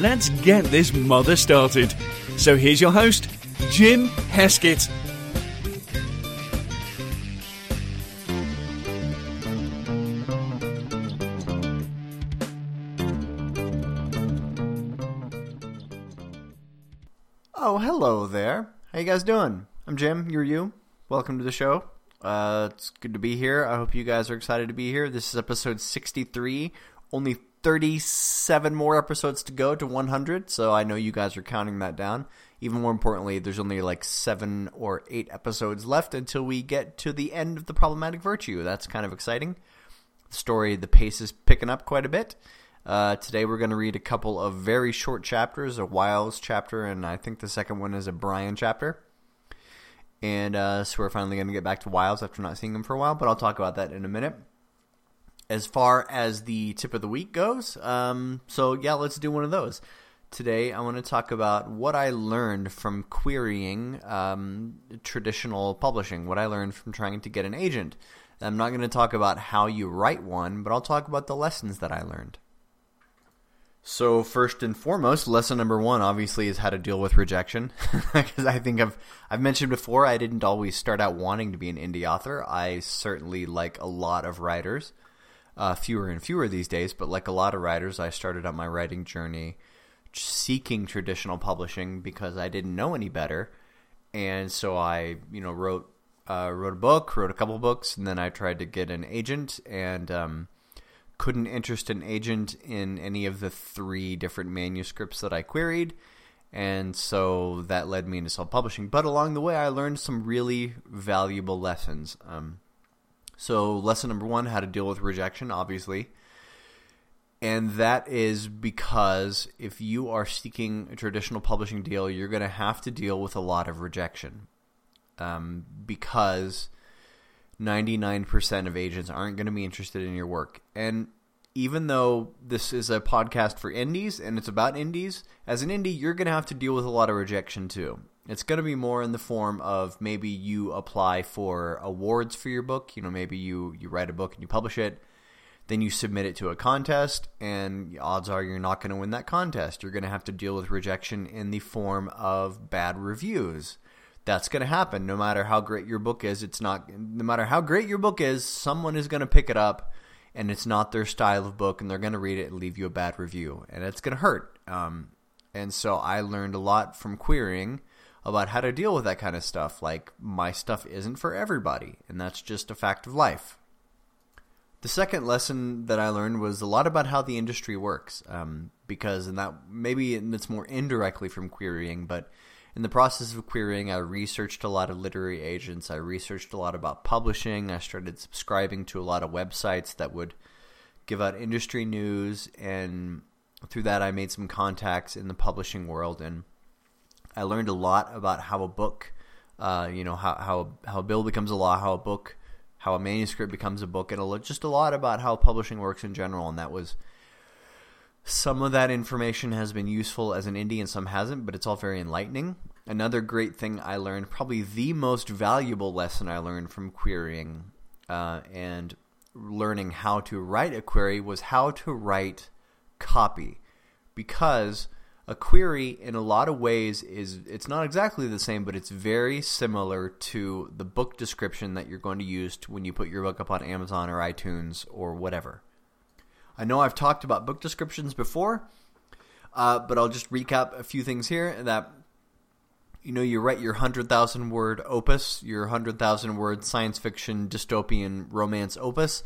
let's get this mother started. So here's your host, Jim Heskett. Oh, hello there. How you guys doing? I'm Jim. You're you. Welcome to the show. Uh, it's good to be here. I hope you guys are excited to be here. This is episode 63. Only 37 more episodes to go to 100, so I know you guys are counting that down. Even more importantly, there's only like seven or eight episodes left until we get to the end of the problematic virtue. That's kind of exciting. The story, the pace is picking up quite a bit. Uh, today we're going to read a couple of very short chapters, a Wiles chapter, and I think the second one is a Brian chapter. And uh, so we're finally going to get back to Wiles after not seeing him for a while, but I'll talk about that in a minute. As far as the tip of the week goes, um, so yeah, let's do one of those. Today I want to talk about what I learned from querying um, traditional publishing, what I learned from trying to get an agent. I'm not going to talk about how you write one, but I'll talk about the lessons that I learned. So first and foremost, lesson number one obviously is how to deal with rejection. Because I think I've I've mentioned before, I didn't always start out wanting to be an indie author. I certainly like a lot of writers, uh, fewer and fewer these days, but like a lot of writers, I started out my writing journey seeking traditional publishing because I didn't know any better, and so I you know wrote uh, wrote a book, wrote a couple books, and then I tried to get an agent and. Um, couldn't interest an agent in any of the three different manuscripts that I queried, and so that led me into self-publishing. But along the way, I learned some really valuable lessons. Um, so lesson number one, how to deal with rejection, obviously. And that is because if you are seeking a traditional publishing deal, you're going to have to deal with a lot of rejection. Um, because 99% of agents aren't going to be interested in your work. And even though this is a podcast for indies and it's about indies, as an indie, you're going to have to deal with a lot of rejection too. It's going to be more in the form of maybe you apply for awards for your book. You know, maybe you, you write a book and you publish it. Then you submit it to a contest, and odds are you're not going to win that contest. You're going to have to deal with rejection in the form of bad reviews that's going to happen no matter how great your book is it's not no matter how great your book is someone is going to pick it up and it's not their style of book and they're going to read it and leave you a bad review and it's going to hurt um, and so i learned a lot from querying about how to deal with that kind of stuff like my stuff isn't for everybody and that's just a fact of life the second lesson that I learned was a lot about how the industry works, um, because and that maybe it's more indirectly from querying, but in the process of querying, I researched a lot of literary agents. I researched a lot about publishing. I started subscribing to a lot of websites that would give out industry news, and through that, I made some contacts in the publishing world, and I learned a lot about how a book, uh, you know, how how how a bill becomes a law, how a book, how a manuscript becomes a book, and a, just a lot about how publishing works in general, and that was some of that information has been useful as an indie and some hasn't, but it's all very enlightening. Another great thing I learned, probably the most valuable lesson I learned from querying uh, and learning how to write a query was how to write copy. Because a query in a lot of ways is it's not exactly the same, but it's very similar to the book description that you're going to use to when you put your book up on Amazon or iTunes or whatever. I know I've talked about book descriptions before, uh, but I'll just recap a few things here that you know you write your 100,000 word opus, your 100,000 word science fiction dystopian romance opus,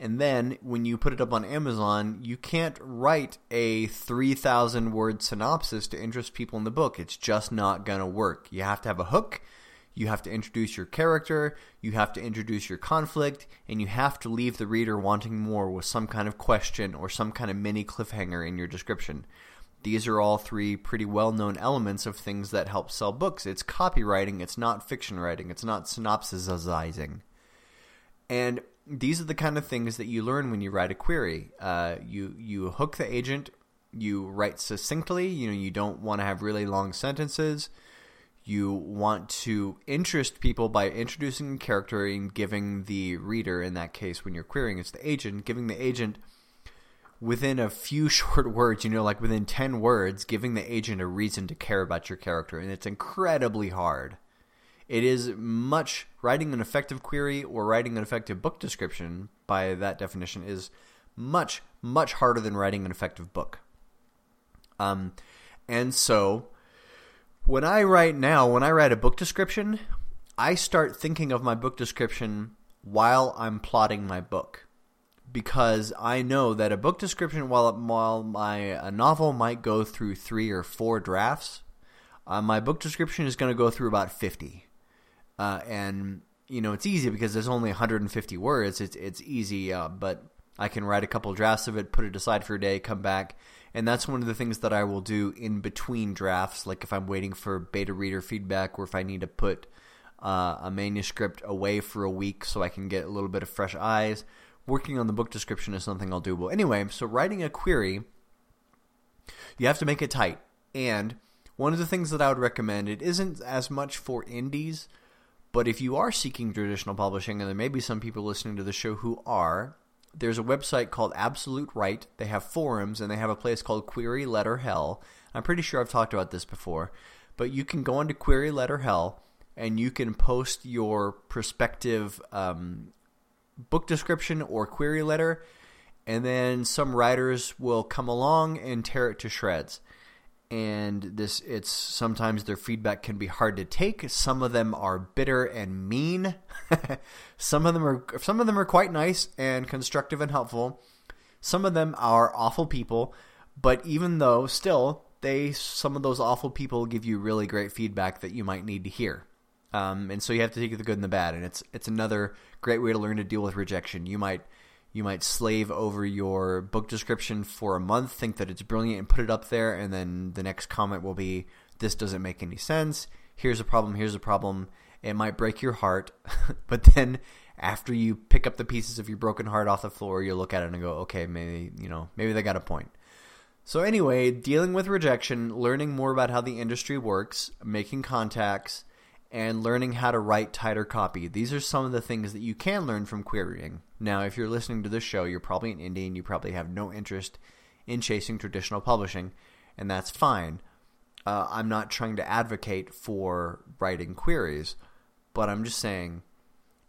and then when you put it up on Amazon, you can't write a 3,000 word synopsis to interest people in the book. It's just not going to work. You have to have a hook you have to introduce your character, you have to introduce your conflict, and you have to leave the reader wanting more with some kind of question or some kind of mini cliffhanger in your description. these are all three pretty well-known elements of things that help sell books. It's copywriting, it's not fiction writing, it's not synopsisizing. And these are the kind of things that you learn when you write a query. Uh, you you hook the agent, you write succinctly, you know, you don't want to have really long sentences. You want to interest people by introducing character and giving the reader, in that case when you're querying, it's the agent, giving the agent – within a few short words, you know, like within 10 words, giving the agent a reason to care about your character. And it's incredibly hard. It is much, writing an effective query or writing an effective book description, by that definition, is much, much harder than writing an effective book. Um, and so, when I write now, when I write a book description, I start thinking of my book description while I'm plotting my book because I know that a book description, while while my a novel might go through three or four drafts, uh, my book description is going to go through about fifty, uh, and you know it's easy because there's only 150 words. It's it's easy, uh, but I can write a couple drafts of it, put it aside for a day, come back, and that's one of the things that I will do in between drafts. Like if I'm waiting for beta reader feedback, or if I need to put uh, a manuscript away for a week so I can get a little bit of fresh eyes working on the book description is something I'll do. Well, anyway, so writing a query, you have to make it tight. And one of the things that I would recommend, it isn't as much for indies, but if you are seeking traditional publishing, and there may be some people listening to the show who are, there's a website called Absolute Write. They have forums, and they have a place called Query Letter Hell. I'm pretty sure I've talked about this before, but you can go onto Query Letter Hell, and you can post your prospective um, book description or query letter, and then some writers will come along and tear it to shreds. And this, it's sometimes their feedback can be hard to take. Some of them are bitter and mean. some of them are some of them are quite nice and constructive and helpful. Some of them are awful people, but even though still they some of those awful people give you really great feedback that you might need to hear. Um, and so you have to take the good and the bad, and it's it's another great way to learn to deal with rejection. You might you might slave over your book description for a month, think that it's brilliant, and put it up there, and then the next comment will be, "This doesn't make any sense. Here's a problem. Here's a problem." It might break your heart, but then after you pick up the pieces of your broken heart off the floor, you'll look at it and go, "Okay, maybe you know, maybe they got a point." So anyway, dealing with rejection, learning more about how the industry works, making contacts and learning how to write tighter copy. These are some of the things that you can learn from querying. Now, if you're listening to this show, you're probably an indie and you probably have no interest in chasing traditional publishing, and that's fine. Uh, I'm not trying to advocate for writing queries, but I'm just saying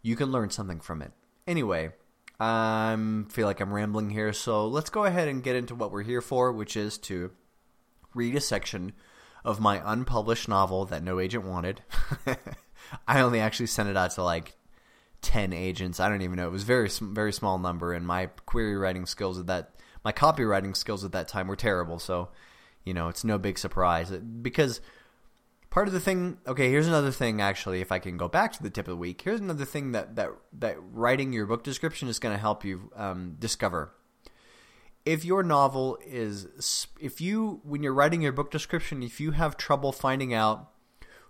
you can learn something from it. Anyway, I feel like I'm rambling here, so let's go ahead and get into what we're here for, which is to read a section of my unpublished novel that no agent wanted. I only actually sent it out to like 10 agents. I don't even know. It was very very small number and my query writing skills at that my copywriting skills at that time were terrible. So, you know, it's no big surprise because part of the thing, okay, here's another thing actually if I can go back to the tip of the week. Here's another thing that that that writing your book description is going to help you um, discover if your novel is if you when you're writing your book description if you have trouble finding out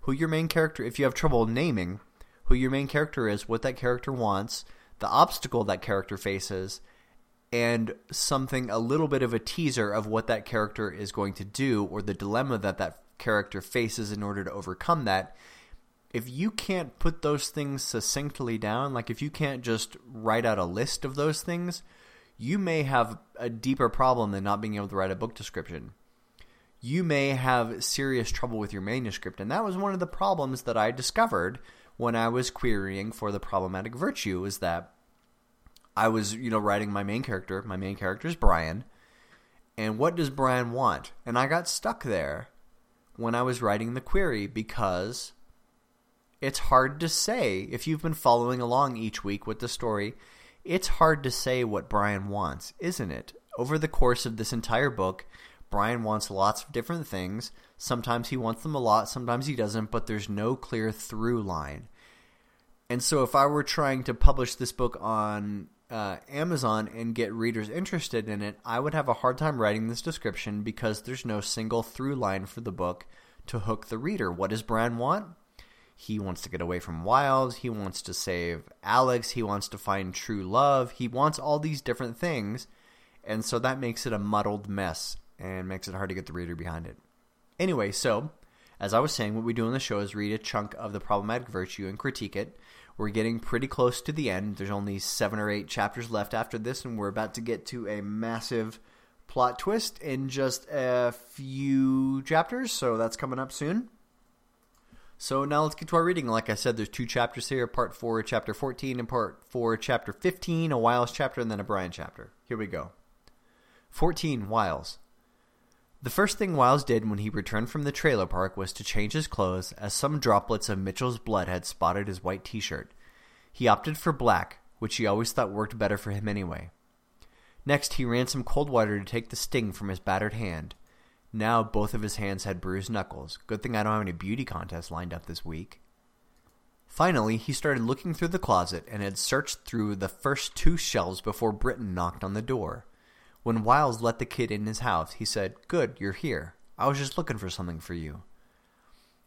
who your main character if you have trouble naming who your main character is what that character wants the obstacle that character faces and something a little bit of a teaser of what that character is going to do or the dilemma that that character faces in order to overcome that if you can't put those things succinctly down like if you can't just write out a list of those things you may have a deeper problem than not being able to write a book description. You may have serious trouble with your manuscript, and that was one of the problems that I discovered when I was querying for the problematic virtue is that I was, you know, writing my main character. My main character is Brian. And what does Brian want? And I got stuck there when I was writing the query because it's hard to say if you've been following along each week with the story it's hard to say what Brian wants, isn't it? Over the course of this entire book, Brian wants lots of different things. Sometimes he wants them a lot, sometimes he doesn't, but there's no clear through line. And so if I were trying to publish this book on uh, Amazon and get readers interested in it, I would have a hard time writing this description because there's no single through line for the book to hook the reader. What does Brian want? He wants to get away from Wiles. He wants to save Alex. He wants to find true love. He wants all these different things, and so that makes it a muddled mess and makes it hard to get the reader behind it. Anyway, so as I was saying, what we do on the show is read a chunk of the problematic virtue and critique it. We're getting pretty close to the end. There's only seven or eight chapters left after this, and we're about to get to a massive plot twist in just a few chapters, so that's coming up soon. So now let's get to our reading. Like I said, there's two chapters here, part 4, chapter 14, and part 4, chapter 15, a Wiles chapter, and then a Brian chapter. Here we go. 14, Wiles. The first thing Wiles did when he returned from the trailer park was to change his clothes, as some droplets of Mitchell's blood had spotted his white t-shirt. He opted for black, which he always thought worked better for him anyway. Next, he ran some cold water to take the sting from his battered hand. Now both of his hands had bruised knuckles. Good thing I don't have any beauty contests lined up this week. Finally, he started looking through the closet and had searched through the first two shelves before Britton knocked on the door. When Wiles let the kid in his house, he said, Good, you're here. I was just looking for something for you.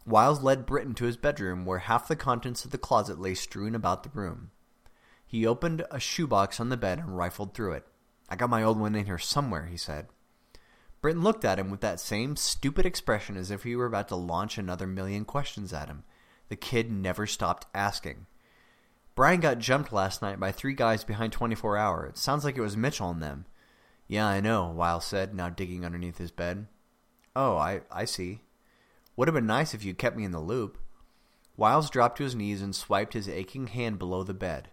Wiles led Britton to his bedroom, where half the contents of the closet lay strewn about the room. He opened a shoebox on the bed and rifled through it. I got my old one in here somewhere, he said. Britton looked at him with that same stupid expression as if he were about to launch another million questions at him. The kid never stopped asking. Brian got jumped last night by three guys behind 24 Hour. It sounds like it was Mitchell and them. Yeah, I know, Wiles said, now digging underneath his bed. Oh, I, I see. Would have been nice if you'd kept me in the loop. Wiles dropped to his knees and swiped his aching hand below the bed.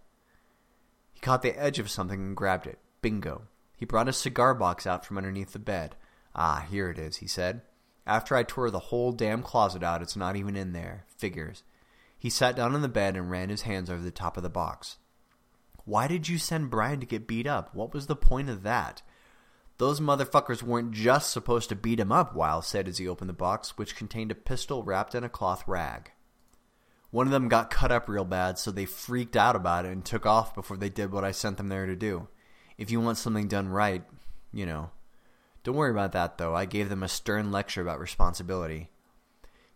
He caught the edge of something and grabbed it. Bingo. He brought a cigar box out from underneath the bed. Ah, here it is, he said. After I tore the whole damn closet out, it's not even in there. Figures. He sat down on the bed and ran his hands over the top of the box. Why did you send Brian to get beat up? What was the point of that? Those motherfuckers weren't just supposed to beat him up, Wiles said as he opened the box, which contained a pistol wrapped in a cloth rag. One of them got cut up real bad, so they freaked out about it and took off before they did what I sent them there to do. If you want something done right, you know. Don't worry about that, though. I gave them a stern lecture about responsibility.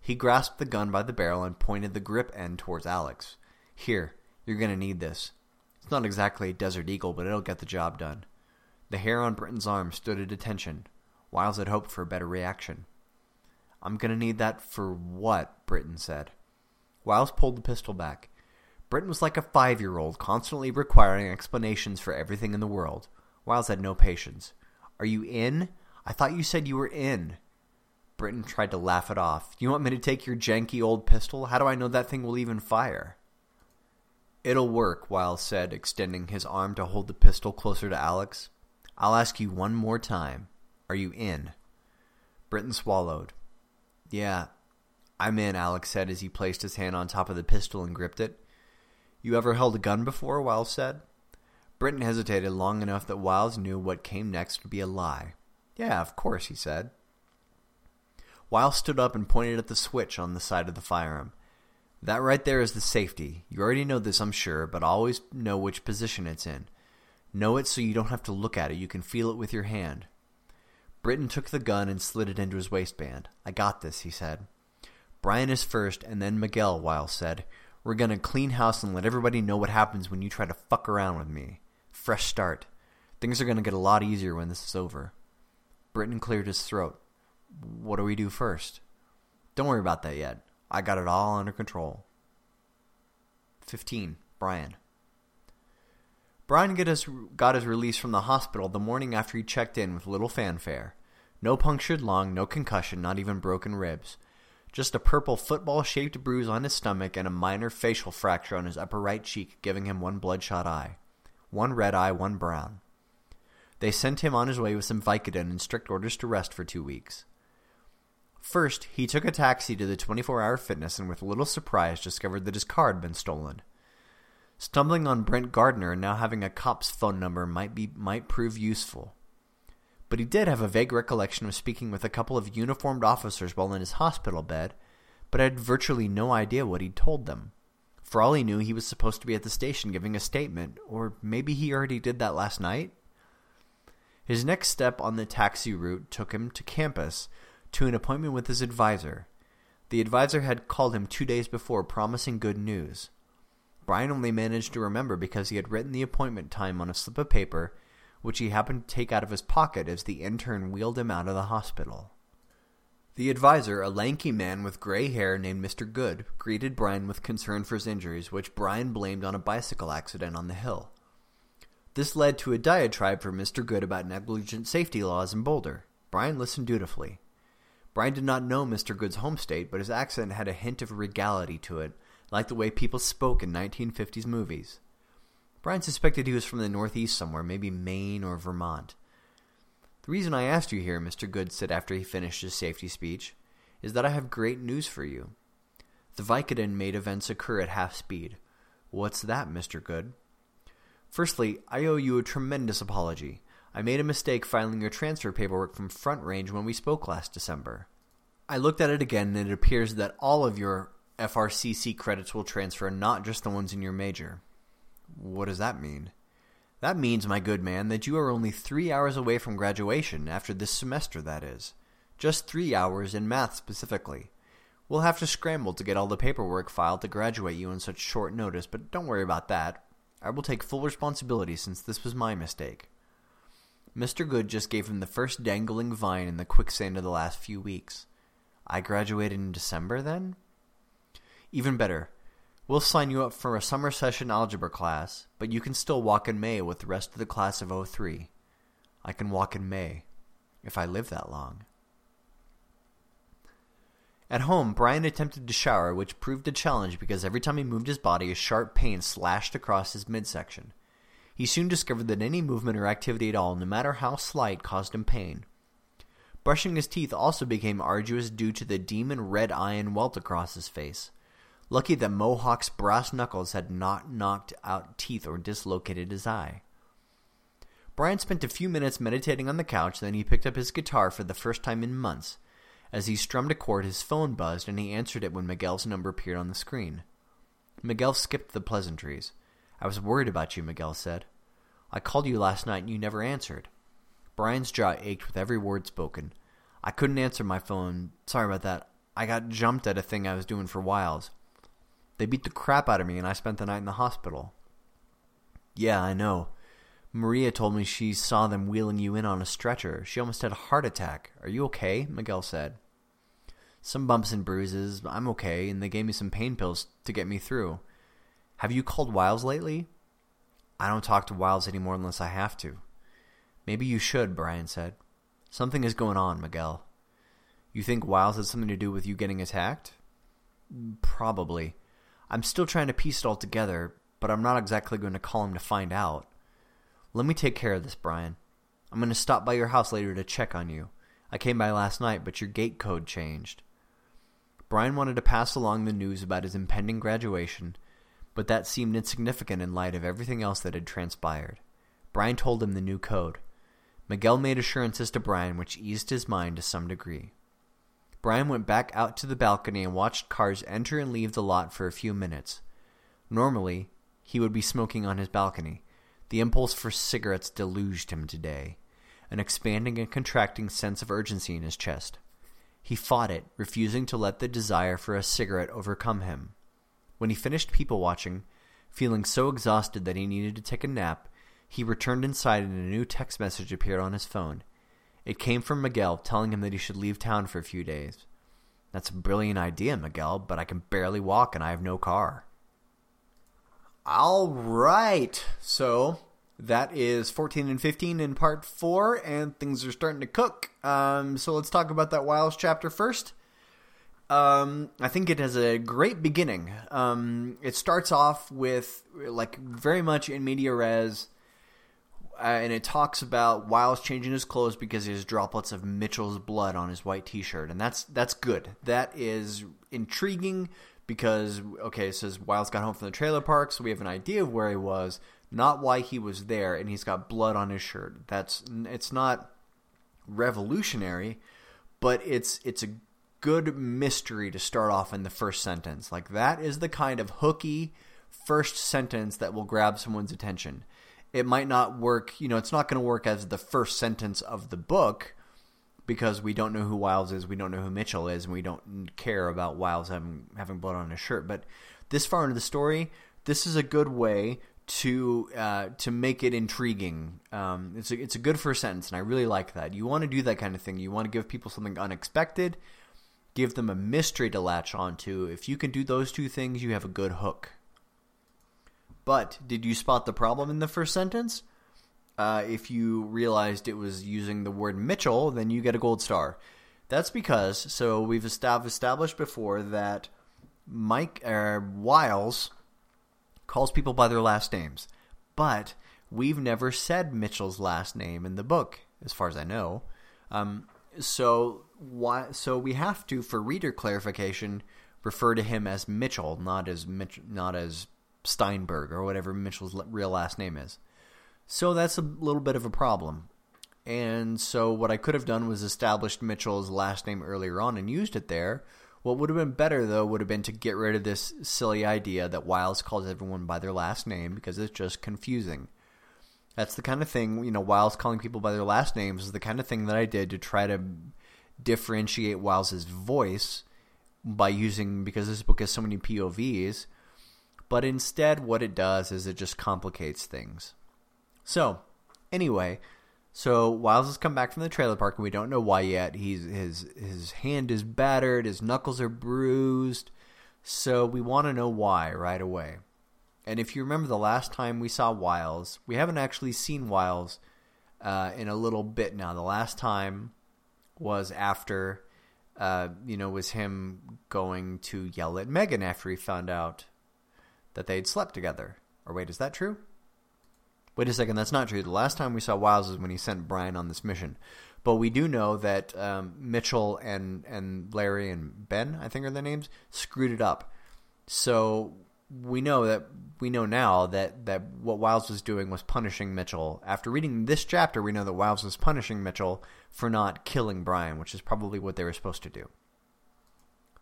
He grasped the gun by the barrel and pointed the grip end towards Alex. Here, you're going to need this. It's not exactly a Desert Eagle, but it'll get the job done. The hair on Britton's arm stood at attention. Wiles had hoped for a better reaction. I'm going to need that for what? Britton said. Wiles pulled the pistol back. Britton was like a five-year-old, constantly requiring explanations for everything in the world. Wiles had no patience. Are you in? I thought you said you were in. Britton tried to laugh it off. You want me to take your janky old pistol? How do I know that thing will even fire? It'll work, Wiles said, extending his arm to hold the pistol closer to Alex. I'll ask you one more time. Are you in? Britton swallowed. Yeah, I'm in, Alex said as he placed his hand on top of the pistol and gripped it. You ever held a gun before, Wiles said. Britton hesitated long enough that Wiles knew what came next would be a lie. Yeah, of course, he said. Wiles stood up and pointed at the switch on the side of the firearm. That right there is the safety. You already know this, I'm sure, but always know which position it's in. Know it so you don't have to look at it. You can feel it with your hand. Britton took the gun and slid it into his waistband. I got this, he said. Brian is first, and then Miguel, Wiles said. We're going to clean house and let everybody know what happens when you try to fuck around with me. Fresh start. Things are going to get a lot easier when this is over. Britton cleared his throat. What do we do first? Don't worry about that yet. I got it all under control. 15. Brian. Brian got his, got his release from the hospital the morning after he checked in with little fanfare. No punctured lung, no concussion, not even broken ribs. Just a purple football-shaped bruise on his stomach and a minor facial fracture on his upper right cheek, giving him one bloodshot eye. One red eye, one brown. They sent him on his way with some Vicodin and strict orders to rest for two weeks. First, he took a taxi to the 24-hour fitness and with little surprise discovered that his car had been stolen. Stumbling on Brent Gardner and now having a cop's phone number might be might prove useful. But he did have a vague recollection of speaking with a couple of uniformed officers while in his hospital bed, but had virtually no idea what he'd told them. For all he knew, he was supposed to be at the station giving a statement, or maybe he already did that last night? His next step on the taxi route took him to campus to an appointment with his advisor. The advisor had called him two days before promising good news. Brian only managed to remember because he had written the appointment time on a slip of paper, which he happened to take out of his pocket as the intern wheeled him out of the hospital. The advisor, a lanky man with gray hair named Mr. Good, greeted Brian with concern for his injuries, which Brian blamed on a bicycle accident on the hill. This led to a diatribe from Mr. Good about negligent safety laws in Boulder. Brian listened dutifully. Brian did not know Mr. Good's home state, but his accent had a hint of regality to it, like the way people spoke in 1950s movies. Brian suspected he was from the Northeast somewhere, maybe Maine or Vermont. The reason I asked you here, Mr. Good said after he finished his safety speech, is that I have great news for you. The Vicodin made events occur at half speed. What's that, Mr. Good? Firstly, I owe you a tremendous apology. I made a mistake filing your transfer paperwork from Front Range when we spoke last December. I looked at it again and it appears that all of your FRCC credits will transfer, not just the ones in your major. What does that mean? That means, my good man, that you are only three hours away from graduation, after this semester, that is. Just three hours in math specifically. We'll have to scramble to get all the paperwork filed to graduate you on such short notice, but don't worry about that. I will take full responsibility since this was my mistake. Mr. Good just gave him the first dangling vine in the quicksand of the last few weeks. I graduated in December, then? Even better, we'll sign you up for a summer session algebra class, but you can still walk in May with the rest of the class of 03. I can walk in May, if I live that long. At home, Brian attempted to shower, which proved a challenge because every time he moved his body, a sharp pain slashed across his midsection. He soon discovered that any movement or activity at all, no matter how slight, caused him pain. Brushing his teeth also became arduous due to the demon red and welt across his face. Lucky that Mohawk's brass knuckles had not knocked out teeth or dislocated his eye. Brian spent a few minutes meditating on the couch, then he picked up his guitar for the first time in months. As he strummed a chord, his phone buzzed, and he answered it when Miguel's number appeared on the screen. Miguel skipped the pleasantries. I was worried about you, Miguel said. I called you last night and you never answered. Brian's jaw ached with every word spoken. I couldn't answer my phone. Sorry about that. I got jumped at a thing I was doing for Wiles. They beat the crap out of me and I spent the night in the hospital. Yeah, I know. Maria told me she saw them wheeling you in on a stretcher. She almost had a heart attack. Are you okay? Miguel said. Some bumps and bruises. I'm okay, and they gave me some pain pills to get me through. Have you called Wiles lately? I don't talk to Wiles anymore unless I have to. Maybe you should, Brian said. Something is going on, Miguel. You think Wiles had something to do with you getting attacked? Probably. I'm still trying to piece it all together, but I'm not exactly going to call him to find out. Let me take care of this, Brian. I'm going to stop by your house later to check on you. I came by last night, but your gate code changed. Brian wanted to pass along the news about his impending graduation, but that seemed insignificant in light of everything else that had transpired. Brian told him the new code. Miguel made assurances to Brian which eased his mind to some degree. Brian went back out to the balcony and watched cars enter and leave the lot for a few minutes. Normally, he would be smoking on his balcony. The impulse for cigarettes deluged him today, an expanding and contracting sense of urgency in his chest. He fought it, refusing to let the desire for a cigarette overcome him. When he finished people watching, feeling so exhausted that he needed to take a nap, he returned inside and a new text message appeared on his phone. It came from Miguel telling him that he should leave town for a few days. That's a brilliant idea, Miguel, but I can barely walk and I have no car. All right. So that is 14 and 15 in part 4, and things are starting to cook. Um, so let's talk about that Wiles chapter first. Um, I think it has a great beginning. Um, it starts off with, like, very much in media res uh, and it talks about Wiles changing his clothes because he has droplets of Mitchell's blood on his white T-shirt, and that's that's good. That is intriguing because okay, it says Wiles got home from the trailer park, so we have an idea of where he was, not why he was there, and he's got blood on his shirt. That's it's not revolutionary, but it's it's a good mystery to start off in the first sentence. Like that is the kind of hooky first sentence that will grab someone's attention. It might not work, you know, it's not going to work as the first sentence of the book because we don't know who Wiles is, we don't know who Mitchell is, and we don't care about Wiles having having blood on his shirt. But this far into the story, this is a good way to uh, to make it intriguing. Um, it's a, it's a good first sentence, and I really like that. You want to do that kind of thing. You want to give people something unexpected, give them a mystery to latch onto. If you can do those two things, you have a good hook. But did you spot the problem in the first sentence? Uh, if you realized it was using the word Mitchell, then you get a gold star. That's because, so we've established before that Mike uh, Wiles calls people by their last names. But we've never said Mitchell's last name in the book, as far as I know. Um, so why? So we have to, for reader clarification, refer to him as Mitchell, not as Mitch, not as Steinberg or whatever Mitchell's real last name is. So that's a little bit of a problem. And so what I could have done was established Mitchell's last name earlier on and used it there. What would have been better, though, would have been to get rid of this silly idea that Wiles calls everyone by their last name because it's just confusing. That's the kind of thing, you know, Wiles calling people by their last names is the kind of thing that I did to try to differentiate Wiles's voice by using, because this book has so many POVs, but instead what it does is it just complicates things. So, anyway, so Wiles has come back from the trailer park and we don't know why yet. He's his his hand is battered, his knuckles are bruised. So we want to know why right away. And if you remember the last time we saw Wiles, we haven't actually seen Wiles uh, in a little bit now. The last time was after, uh, you know, was him going to yell at Megan after he found out that they'd slept together. Or wait, is that true? Wait a second, that's not true. The last time we saw Wiles is when he sent Brian on this mission. But we do know that um, Mitchell and, and Larry and Ben, I think are their names, screwed it up. So we know that we know now that, that what Wiles was doing was punishing Mitchell. After reading this chapter, we know that Wiles was punishing Mitchell for not killing Brian, which is probably what they were supposed to do.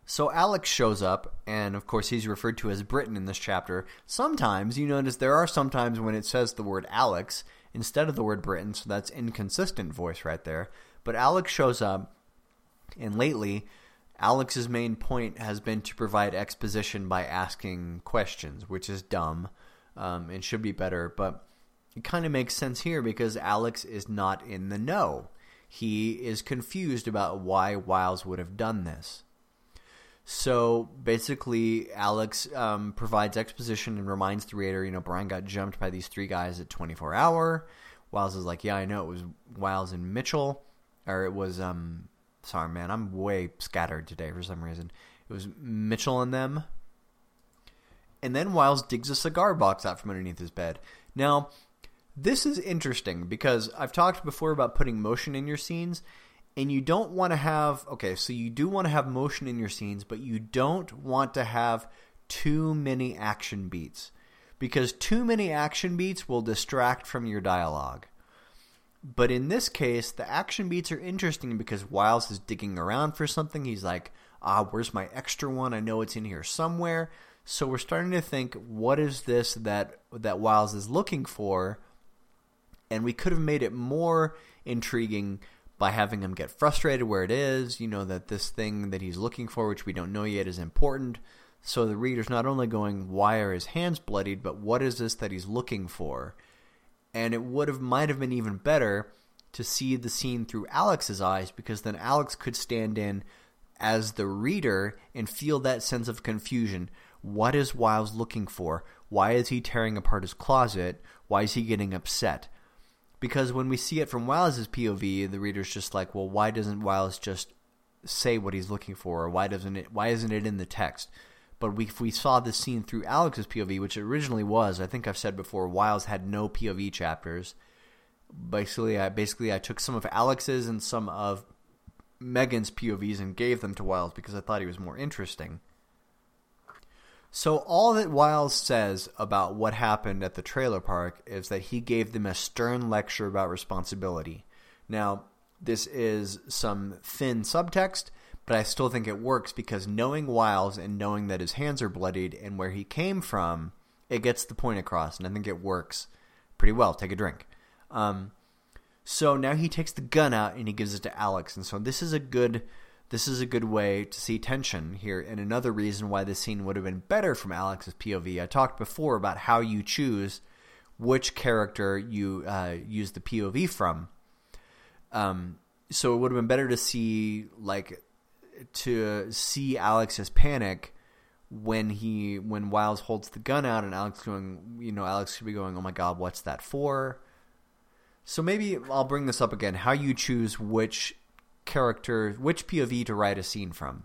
So Alex shows up, and of course he's referred to as Britton in this chapter. Sometimes, you notice there are sometimes when it says the word Alex instead of the word Britton, so that's inconsistent voice right there. But Alex shows up, and lately, Alex's main point has been to provide exposition by asking questions, which is dumb um, and should be better, but it kind of makes sense here because Alex is not in the know. He is confused about why Wiles would have done this. So basically, Alex um, provides exposition and reminds the reader, you know, Brian got jumped by these three guys at 24 hour. Wiles is like, yeah, I know it was Wiles and Mitchell, or it was, um, sorry, man, I'm way scattered today for some reason. It was Mitchell and them. And then Wiles digs a cigar box out from underneath his bed. Now, this is interesting because I've talked before about putting motion in your scenes, and you don't want to have okay so you do want to have motion in your scenes but you don't want to have too many action beats. Because too many action beats will distract from your dialogue. But in this case the action beats are interesting because Wiles is digging around for something. He's like ah where's my extra one? I know it's in here somewhere. So we're starting to think what is this that that Wiles is looking for? And we could have made it more intriguing by having him get frustrated where it is, you know, that this thing that he's looking for, which we don't know yet, is important. So the reader's not only going, why are his hands bloodied, but what is this that he's looking for? And it would have might have been even better to see the scene through Alex's eyes, because then Alex could stand in as the reader and feel that sense of confusion. What is Wiles looking for? Why is he tearing apart his closet? Why is he getting upset? Because when we see it from Wiles' POV, the reader's just like, well, why doesn't Wiles just say what he's looking for, or why doesn't it? Why isn't it in the text? But we, if we saw this scene through Alex's POV, which originally was, I think I've said before, Wiles had no POV chapters. Basically, I basically I took some of Alex's and some of Megan's POVs and gave them to Wiles because I thought he was more interesting. So all that Wiles says about what happened at the trailer park is that he gave them a stern lecture about responsibility. Now, this is some thin subtext, but I still think it works because knowing Wiles and knowing that his hands are bloodied and where he came from, it gets the point across, and I think it works pretty well. Take a drink. Um, so now he takes the gun out and he gives it to Alex, and so this is a good this is a good way to see tension here. And another reason why this scene would have been better from Alex's POV. I talked before about how you choose which character you uh, use the POV from. Um, so it would have been better to see like to see Alex's panic when he when Wiles holds the gun out and Alex going you know Alex could be going oh my god what's that for so maybe I'll bring this up again how you choose which character which POV to write a scene from.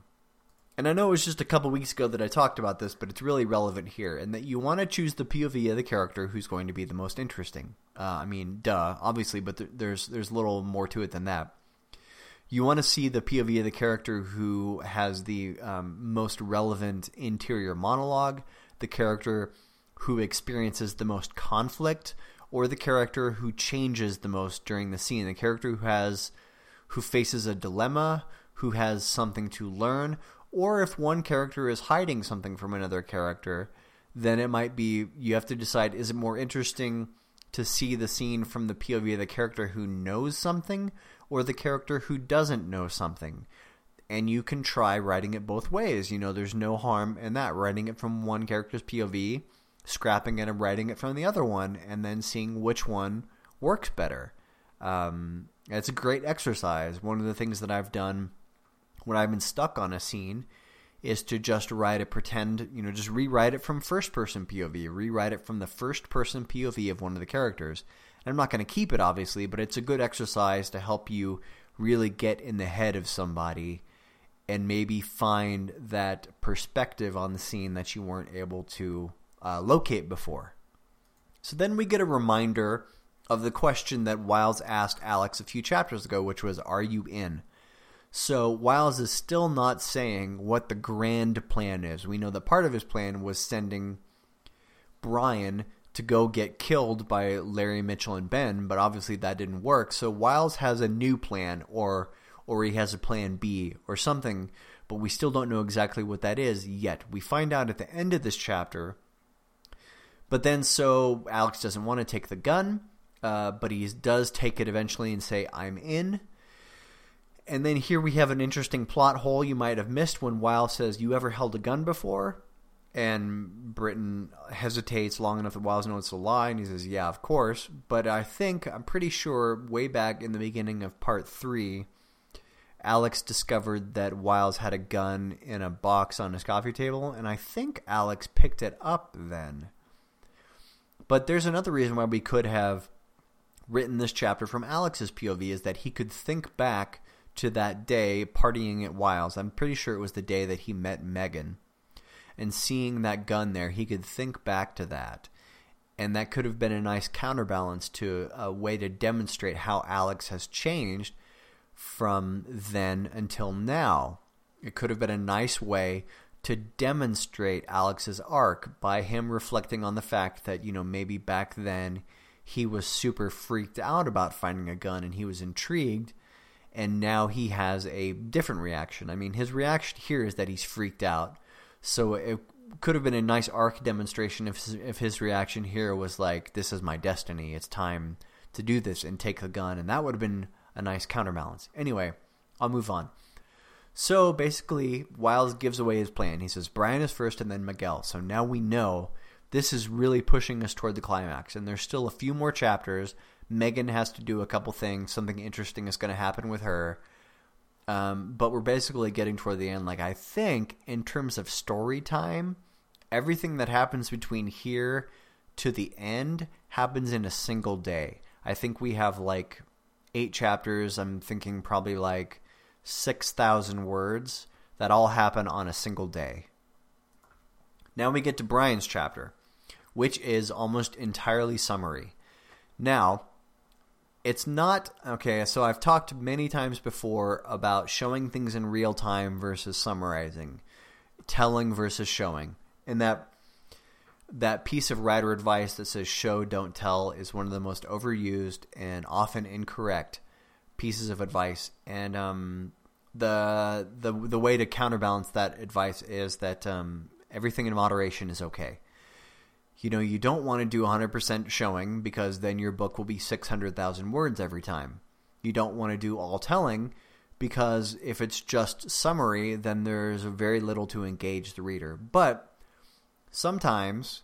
And I know it was just a couple weeks ago that I talked about this but it's really relevant here and that you want to choose the POV of the character who's going to be the most interesting. Uh, I mean duh obviously but th there's there's little more to it than that. You want to see the POV of the character who has the um, most relevant interior monologue, the character who experiences the most conflict, or the character who changes the most during the scene. The character who has who faces a dilemma, who has something to learn, or if one character is hiding something from another character, then it might be you have to decide is it more interesting to see the scene from the POV of the character who knows something or the character who doesn't know something. And you can try writing it both ways. You know, there's no harm in that. Writing it from one character's POV, scrapping it and writing it from the other one, and then seeing which one works better. Um, it's a great exercise. One of the things that I've done when I've been stuck on a scene is to just write it, pretend, you know, just rewrite it from first-person POV, rewrite it from the first-person POV of one of the characters, And I'm not going to keep it, obviously, but it's a good exercise to help you really get in the head of somebody and maybe find that perspective on the scene that you weren't able to uh, locate before. So then we get a reminder of the question that Wiles asked Alex a few chapters ago, which was, are you in? So Wiles is still not saying what the grand plan is. We know that part of his plan was sending Brian to go get killed by Larry Mitchell and Ben, but obviously that didn't work. So Wiles has a new plan or or he has a plan B or something, but we still don't know exactly what that is yet. We find out at the end of this chapter. But then so Alex doesn't want to take the gun, uh, but he does take it eventually and say, I'm in. And then here we have an interesting plot hole you might have missed when Wiles says, you ever held a gun before? And Britton hesitates long enough that Wiles knows it's a lie, and he says, yeah, of course. But I think, I'm pretty sure, way back in the beginning of part three, Alex discovered that Wiles had a gun in a box on his coffee table, and I think Alex picked it up then. But there's another reason why we could have written this chapter from Alex's POV, is that he could think back to that day partying at Wiles. I'm pretty sure it was the day that he met Megan and seeing that gun there, he could think back to that. And that could have been a nice counterbalance to a way to demonstrate how Alex has changed from then until now. It could have been a nice way to demonstrate Alex's arc by him reflecting on the fact that, you know, maybe back then he was super freaked out about finding a gun and he was intrigued and now he has a different reaction. I mean, his reaction here is that he's freaked out so it could have been a nice arc demonstration if if his reaction here was like, "This is my destiny. It's time to do this and take the gun," and that would have been a nice counterbalance. Anyway, I'll move on. So basically, Wiles gives away his plan. He says Brian is first and then Miguel. So now we know this is really pushing us toward the climax. And there's still a few more chapters. Megan has to do a couple things. Something interesting is going to happen with her. Um, but we're basically getting toward the end. Like, I think in terms of story time, everything that happens between here to the end happens in a single day. I think we have like eight chapters. I'm thinking probably like 6,000 words that all happen on a single day. Now we get to Brian's chapter, which is almost entirely summary. Now, it's not okay so i've talked many times before about showing things in real time versus summarizing telling versus showing and that that piece of writer advice that says show don't tell is one of the most overused and often incorrect pieces of advice and um, the the the way to counterbalance that advice is that um, everything in moderation is okay. You know, you don't want to do 100% showing because then your book will be 600,000 words every time. You don't want to do all telling because if it's just summary, then there's very little to engage the reader. But sometimes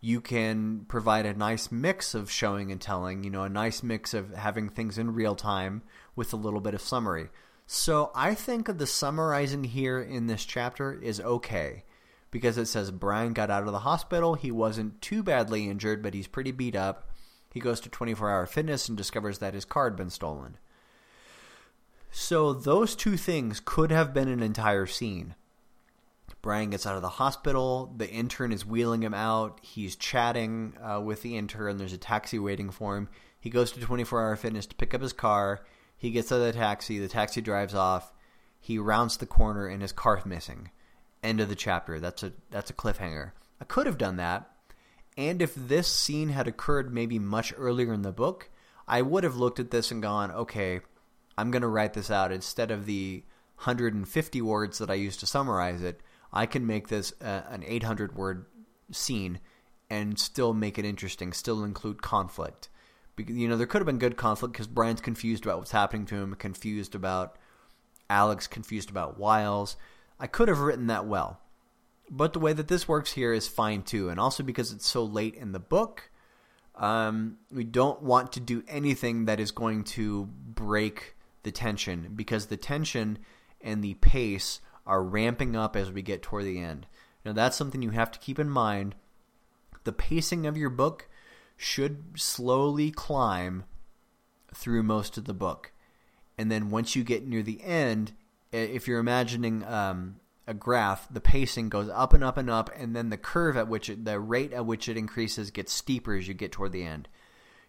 you can provide a nice mix of showing and telling, you know, a nice mix of having things in real time with a little bit of summary. So I think of the summarizing here in this chapter is okay because it says Brian got out of the hospital. He wasn't too badly injured, but he's pretty beat up. He goes to 24-hour fitness and discovers that his car had been stolen. So those two things could have been an entire scene. Brian gets out of the hospital. The intern is wheeling him out. He's chatting uh, with the intern. There's a taxi waiting for him. He goes to 24-hour fitness to pick up his car. He gets out of the taxi. The taxi drives off. He rounds the corner and his car's missing end of the chapter. That's a that's a cliffhanger. I could have done that. And if this scene had occurred maybe much earlier in the book, I would have looked at this and gone, okay, I'm going to write this out. Instead of the 150 words that I used to summarize it, I can make this uh, an 800 word scene and still make it interesting, still include conflict. Because, you know, there could have been good conflict because Brian's confused about what's happening to him, confused about Alex, confused about Wiles. I could have written that well. But the way that this works here is fine too. And also because it's so late in the book, um, we don't want to do anything that is going to break the tension because the tension and the pace are ramping up as we get toward the end. Now that's something you have to keep in mind. The pacing of your book should slowly climb through most of the book. And then once you get near the end, if you're imagining um, a graph, the pacing goes up and up and up, and then the curve at which it, the rate at which it increases gets steeper as you get toward the end.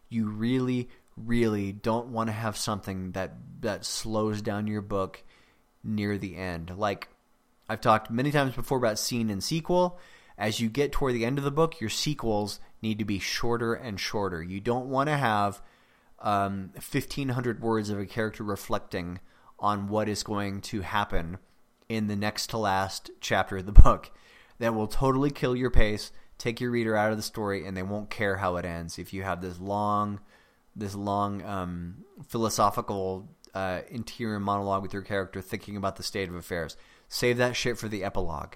You really, really don't want to have something that that slows down your book near the end. Like I've talked many times before about scene and sequel. As you get toward the end of the book, your sequels need to be shorter and shorter. You don't want to have um, 1,500 words of a character reflecting – on what is going to happen in the next to last chapter of the book that will totally kill your pace, take your reader out of the story, and they won't care how it ends. If you have this long, this long um, philosophical uh, interior monologue with your character thinking about the state of affairs, save that shit for the epilogue.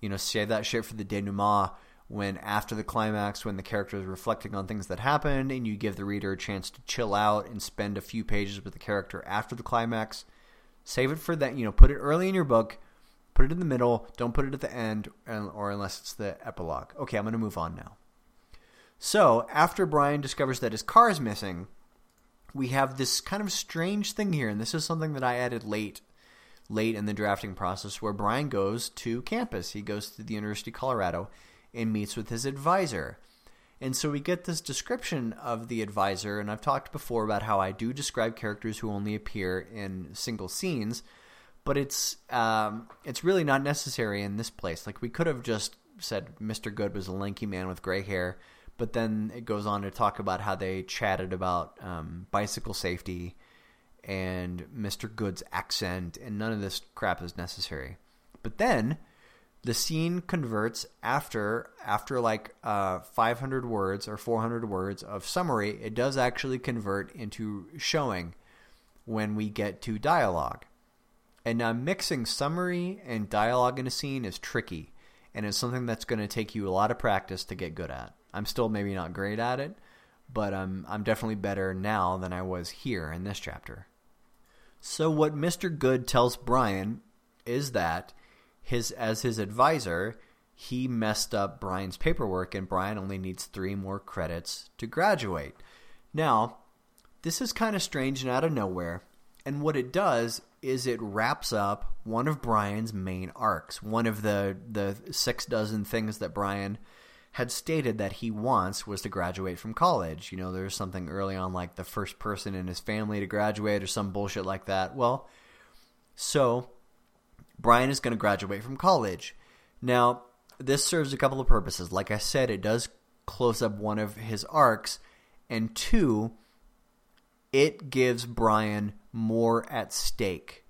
You know, save that shit for the denouement when after the climax, when the character is reflecting on things that happened, and you give the reader a chance to chill out and spend a few pages with the character after the climax Save it for that. You know, put it early in your book. Put it in the middle. Don't put it at the end, or unless it's the epilogue. Okay, I'm going to move on now. So after Brian discovers that his car is missing, we have this kind of strange thing here, and this is something that I added late late in the drafting process where Brian goes to campus. He goes to the University of Colorado and meets with his advisor. And so we get this description of the advisor, and I've talked before about how I do describe characters who only appear in single scenes, but it's um, it's really not necessary in this place. Like we could have just said Mr. Good was a lanky man with gray hair, but then it goes on to talk about how they chatted about um, bicycle safety and Mr. Good's accent, and none of this crap is necessary. But then the scene converts after after like uh, 500 words or 400 words of summary. It does actually convert into showing when we get to dialogue. And now mixing summary and dialogue in a scene is tricky, and it's something that's going to take you a lot of practice to get good at. I'm still maybe not great at it, but I'm I'm definitely better now than I was here in this chapter. So what Mr. Good tells Brian is that his as his advisor, he messed up Brian's paperwork, and Brian only needs three more credits to graduate. Now, this is kind of strange and out of nowhere, and what it does is it wraps up one of Brian's main arcs, one of the the six dozen things that Brian had stated that he wants was to graduate from college. You know, there's something early on like the first person in his family to graduate or some bullshit like that. Well, so Brian is going to graduate from college. Now, this serves a couple of purposes. Like I said, it does close up one of his arcs, and two, it gives Brian more at stake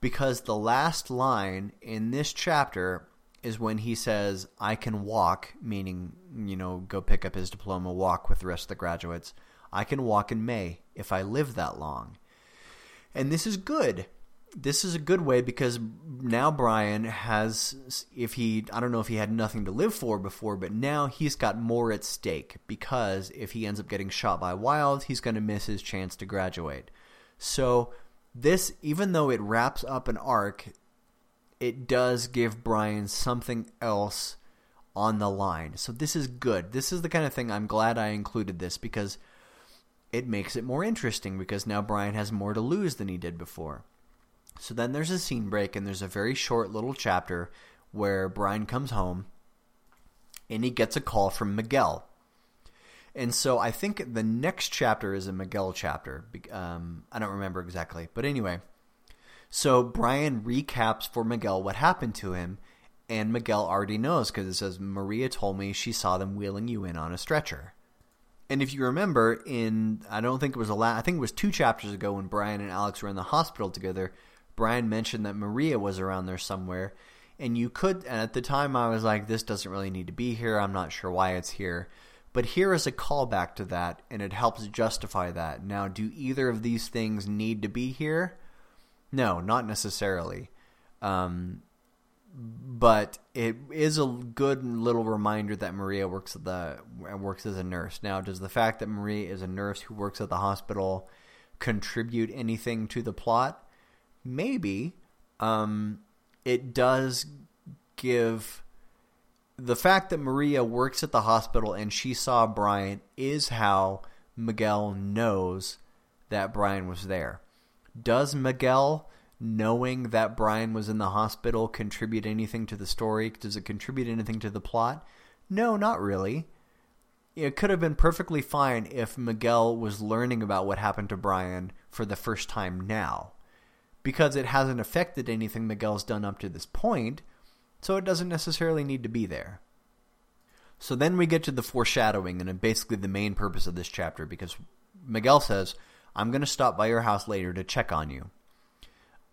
because the last line in this chapter is when he says, I can walk, meaning, you know, go pick up his diploma, walk with the rest of the graduates. I can walk in May if I live that long. And this is good. This is a good way because now Brian has, if he, I don't know if he had nothing to live for before, but now he's got more at stake because if he ends up getting shot by Wild, he's going to miss his chance to graduate. So this, even though it wraps up an arc, it does give Brian something else on the line. So this is good. This is the kind of thing I'm glad I included this because it makes it more interesting because now Brian has more to lose than he did before. So then there's a scene break and there's a very short little chapter where Brian comes home and he gets a call from Miguel. And so I think the next chapter is a Miguel chapter. Um, I don't remember exactly. But anyway, so Brian recaps for Miguel what happened to him, and Miguel already knows because it says, Maria told me she saw them wheeling you in on a stretcher. And if you remember, in I don't think it was a la- I think it was two chapters ago when Brian and Alex were in the hospital together. Brian mentioned that Maria was around there somewhere, and you could. And at the time, I was like, "This doesn't really need to be here. I'm not sure why it's here." But here is a callback to that, and it helps justify that. Now, do either of these things need to be here? No, not necessarily. Um, but it is a good little reminder that Maria works at the works as a nurse. Now, does the fact that Maria is a nurse who works at the hospital contribute anything to the plot? Maybe. Um, it does give the fact that Maria works at the hospital and she saw Brian is how Miguel knows that Brian was there. Does Miguel, knowing that Brian was in the hospital, contribute anything to the story? Does it contribute anything to the plot? No, not really. It could have been perfectly fine if Miguel was learning about what happened to Brian for the first time now. Because it hasn't affected anything Miguel's done up to this point, so it doesn't necessarily need to be there. So then we get to the foreshadowing and basically the main purpose of this chapter because Miguel says, I'm going to stop by your house later to check on you.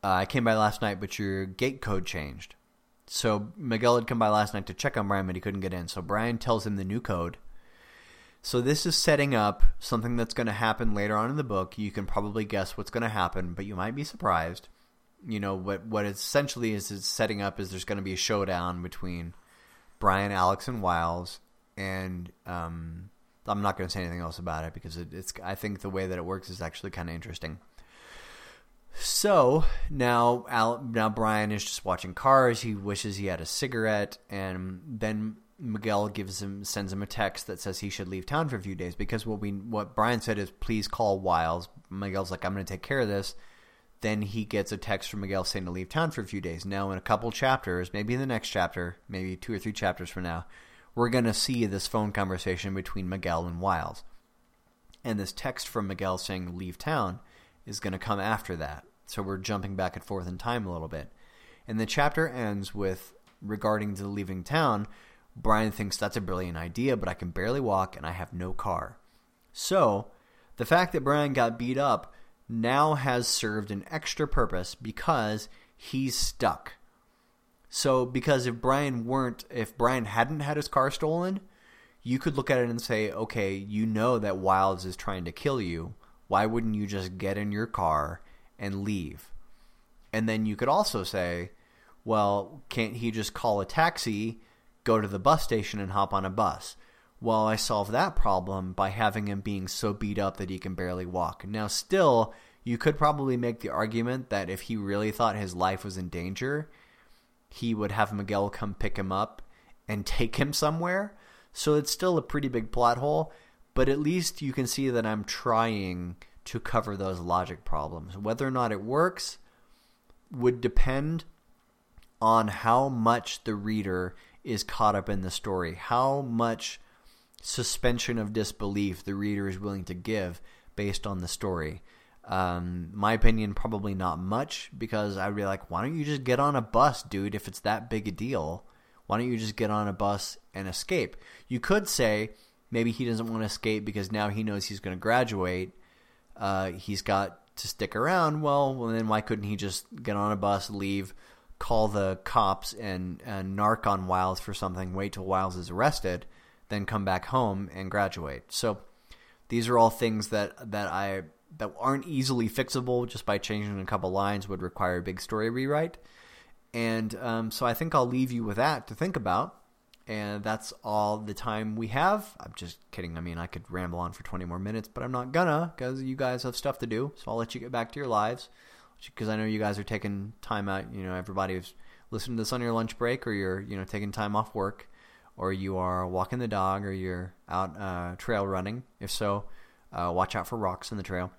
Uh, I came by last night, but your gate code changed. So Miguel had come by last night to check on Brian, but he couldn't get in. So Brian tells him the new code. So this is setting up something that's going to happen later on in the book. You can probably guess what's going to happen, but you might be surprised. You know what? What essentially is, setting up is there's going to be a showdown between Brian, Alex, and Wiles, and um, I'm not going to say anything else about it because it, it's. I think the way that it works is actually kind of interesting. So now, Al, now Brian is just watching cars. He wishes he had a cigarette, and then Miguel gives him sends him a text that says he should leave town for a few days because what we what Brian said is please call Wiles. Miguel's like I'm going to take care of this. Then he gets a text from Miguel saying to leave town for a few days. Now in a couple chapters, maybe in the next chapter, maybe two or three chapters from now, we're going to see this phone conversation between Miguel and Wiles. And this text from Miguel saying leave town is going to come after that. So we're jumping back and forth in time a little bit. And the chapter ends with, regarding to leaving town, Brian thinks that's a brilliant idea, but I can barely walk and I have no car. So, the fact that Brian got beat up now has served an extra purpose because he's stuck. So because if Brian weren't, if Brian hadn't had his car stolen, you could look at it and say, okay, you know that Wiles is trying to kill you. Why wouldn't you just get in your car and leave? And then you could also say, well, can't he just call a taxi, go to the bus station and hop on a bus? Well, I solve that problem by having him being so beat up that he can barely walk. Now, still, you could probably make the argument that if he really thought his life was in danger, he would have Miguel come pick him up and take him somewhere. So it's still a pretty big plot hole, but at least you can see that I'm trying to cover those logic problems. Whether or not it works would depend on how much the reader is caught up in the story, how much suspension of disbelief the reader is willing to give based on the story. Um, my opinion, probably not much because I'd be like, why don't you just get on a bus, dude? If it's that big a deal, why don't you just get on a bus and escape? You could say maybe he doesn't want to escape because now he knows he's going to graduate. Uh, he's got to stick around, well, well, then why couldn't he just get on a bus, leave, call the cops, and, and narc on Wiles for something, wait till Wiles is arrested, then come back home and graduate? So these are all things that that I that aren't easily fixable just by changing a couple lines would require a big story rewrite. And um, so I think I'll leave you with that to think about. And that's all the time we have. I'm just kidding. I mean, I could ramble on for 20 more minutes, but I'm not gonna because you guys have stuff to do. So I'll let you get back to your lives because I know you guys are taking time out. You know, everybody's listening to this on your lunch break or you're, you know, taking time off work or you are walking the dog or you're out uh, trail running. If so, uh, watch out for rocks in the trail.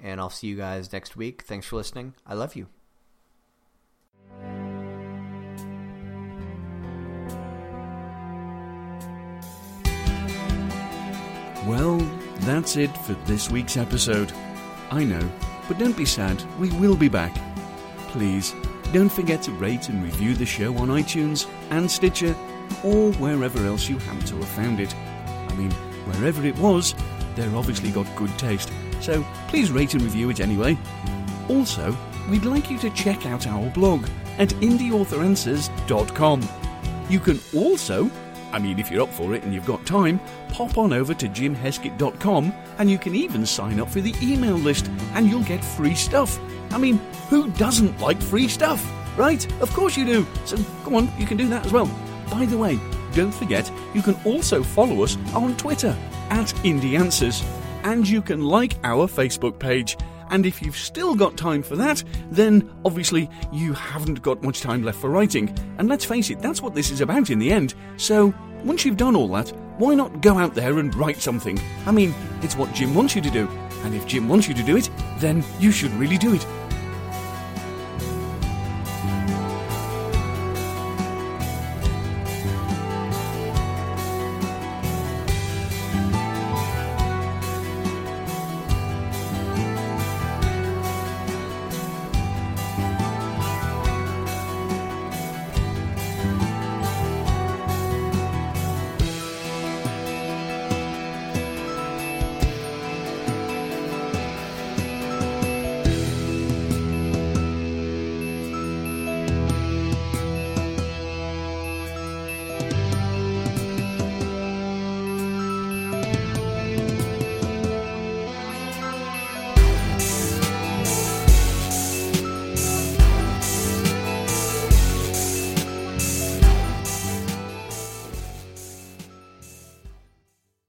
And I'll see you guys next week. Thanks for listening. I love you. Well, that's it for this week's episode. I know, but don't be sad, we will be back. Please, don't forget to rate and review the show on iTunes and Stitcher or wherever else you happen to have found it. I mean, wherever it was, they're obviously got good taste, so please rate and review it anyway. Also, we'd like you to check out our blog at indieauthoranswers.com. You can also, I mean, if you're up for it and you've got time, pop on over to jimheskett.com and you can even sign up for the email list and you'll get free stuff. I mean, who doesn't like free stuff, right? Of course you do. So come on, you can do that as well. By the way, don't forget you can also follow us on Twitter at Indie Answers, and you can like our Facebook page. And if you've still got time for that, then obviously you haven't got much time left for writing. And let's face it, that's what this is about in the end. So once you've done all that, why not go out there and write something? I mean, it's what Jim wants you to do. And if Jim wants you to do it, then you should really do it.